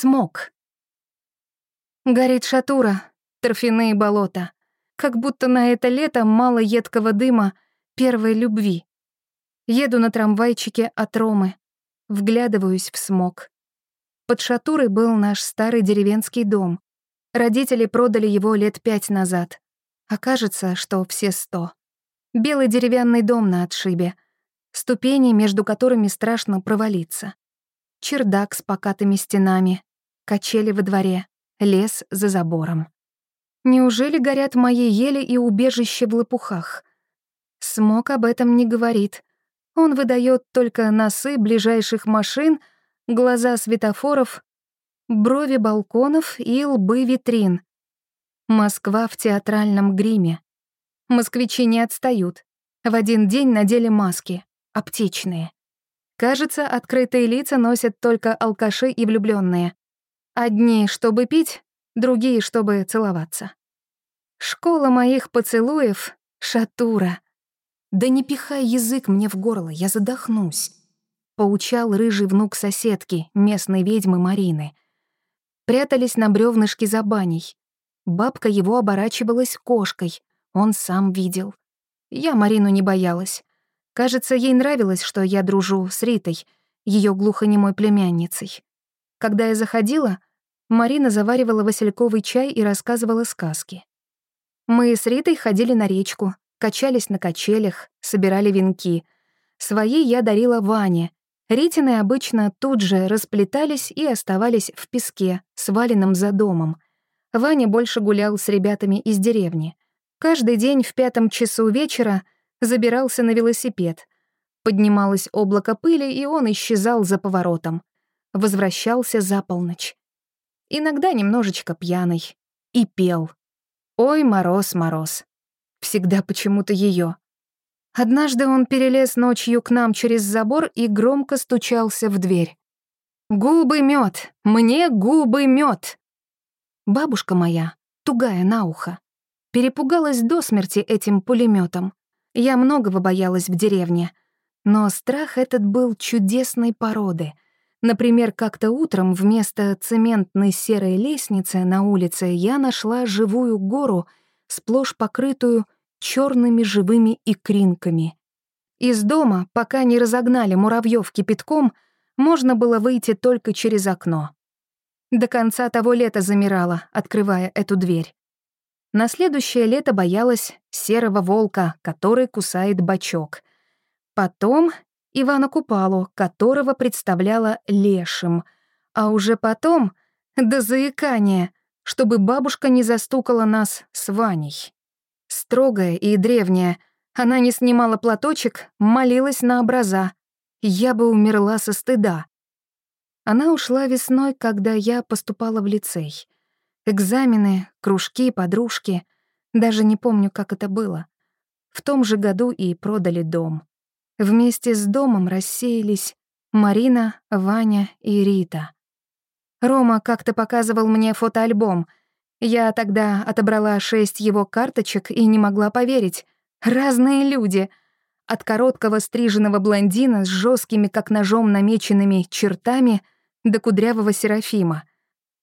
Смог. Горит шатура, торфяные болота. Как будто на это лето мало едкого дыма первой любви. Еду на трамвайчике от Ромы. Вглядываюсь в смог. Под шатурой был наш старый деревенский дом. Родители продали его лет пять назад. Окажется, что все сто. Белый деревянный дом на отшибе. Ступени, между которыми страшно провалиться. Чердак с покатыми стенами. Качели во дворе. Лес за забором. Неужели горят мои ели и убежище в лопухах? Смог об этом не говорит. Он выдает только носы ближайших машин, глаза светофоров, брови балконов и лбы витрин. Москва в театральном гриме. Москвичи не отстают. В один день надели маски, аптечные. Кажется, открытые лица носят только алкаши и влюбленные. Одни, чтобы пить, другие, чтобы целоваться. Школа моих поцелуев — шатура. Да не пихай язык мне в горло, я задохнусь. Поучал рыжий внук соседки, местной ведьмы Марины. Прятались на бревнышке за баней. Бабка его оборачивалась кошкой, он сам видел. Я Марину не боялась. Кажется, ей нравилось, что я дружу с Ритой, ее глухонемой племянницей. Когда я заходила, Марина заваривала васильковый чай и рассказывала сказки. Мы с Ритой ходили на речку, качались на качелях, собирали венки. Свои я дарила Ване. Ритины обычно тут же расплетались и оставались в песке, сваленном за домом. Ваня больше гулял с ребятами из деревни. Каждый день в пятом часу вечера забирался на велосипед. Поднималось облако пыли, и он исчезал за поворотом. Возвращался за полночь иногда немножечко пьяный, и пел. «Ой, мороз, мороз». Всегда почему-то ее. Однажды он перелез ночью к нам через забор и громко стучался в дверь. «Губы мед, Мне губы мед. Бабушка моя, тугая на ухо, перепугалась до смерти этим пулеметом. Я многого боялась в деревне, но страх этот был чудесной породы — Например, как-то утром вместо цементной серой лестницы на улице я нашла живую гору, сплошь покрытую черными живыми икринками. Из дома, пока не разогнали муравьев кипятком, можно было выйти только через окно. До конца того лета замирала, открывая эту дверь. На следующее лето боялась серого волка, который кусает бачок. Потом Ивана Купалу, которого представляла лешим, а уже потом до заикания, чтобы бабушка не застукала нас с Ваней. Строгая и древняя, она не снимала платочек, молилась на образа. Я бы умерла со стыда. Она ушла весной, когда я поступала в лицей. Экзамены, кружки, подружки. Даже не помню, как это было. В том же году и продали дом. Вместе с домом рассеялись Марина, Ваня и Рита. Рома как-то показывал мне фотоальбом. Я тогда отобрала шесть его карточек и не могла поверить. Разные люди. От короткого стриженного блондина с жесткими, как ножом намеченными чертами до кудрявого Серафима.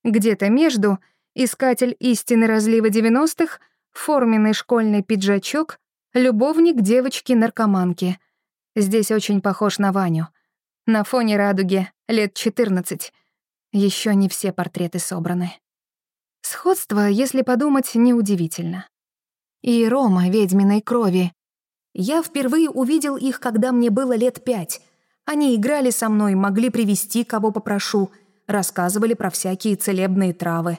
Где-то между искатель истины разлива 90-х, форменный школьный пиджачок, любовник девочки-наркоманки — Здесь очень похож на Ваню. На фоне радуги, лет 14. Еще не все портреты собраны. Сходство, если подумать, неудивительно. И Рома ведьминой крови. Я впервые увидел их, когда мне было лет пять. Они играли со мной, могли привести, кого попрошу, рассказывали про всякие целебные травы.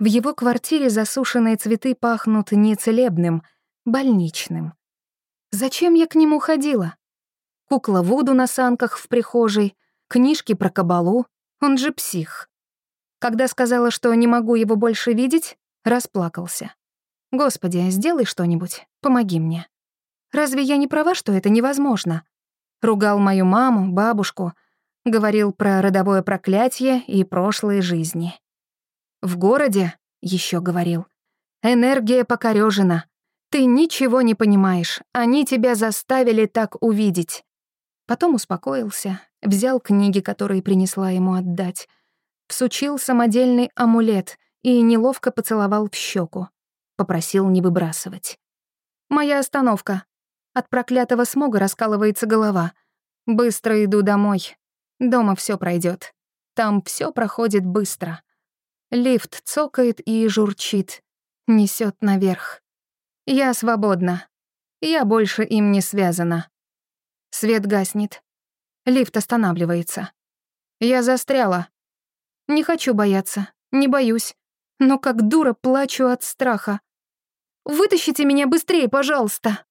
В его квартире засушенные цветы пахнут не целебным, больничным. Зачем я к нему ходила? Кукла Вуду на санках в прихожей, книжки про кабалу, он же псих. Когда сказала, что не могу его больше видеть, расплакался. «Господи, сделай что-нибудь, помоги мне. Разве я не права, что это невозможно?» Ругал мою маму, бабушку, говорил про родовое проклятие и прошлые жизни. «В городе», — еще говорил, — «энергия покорёжена. Ты ничего не понимаешь, они тебя заставили так увидеть. Потом успокоился, взял книги, которые принесла ему отдать. Всучил самодельный амулет и неловко поцеловал в щеку. Попросил не выбрасывать. Моя остановка. От проклятого смога раскалывается голова. Быстро иду домой. Дома все пройдет. Там все проходит быстро. Лифт цокает и журчит. Несет наверх. Я свободна. Я больше им не связана. Свет гаснет. Лифт останавливается. Я застряла. Не хочу бояться, не боюсь. Но как дура плачу от страха. «Вытащите меня быстрее, пожалуйста!»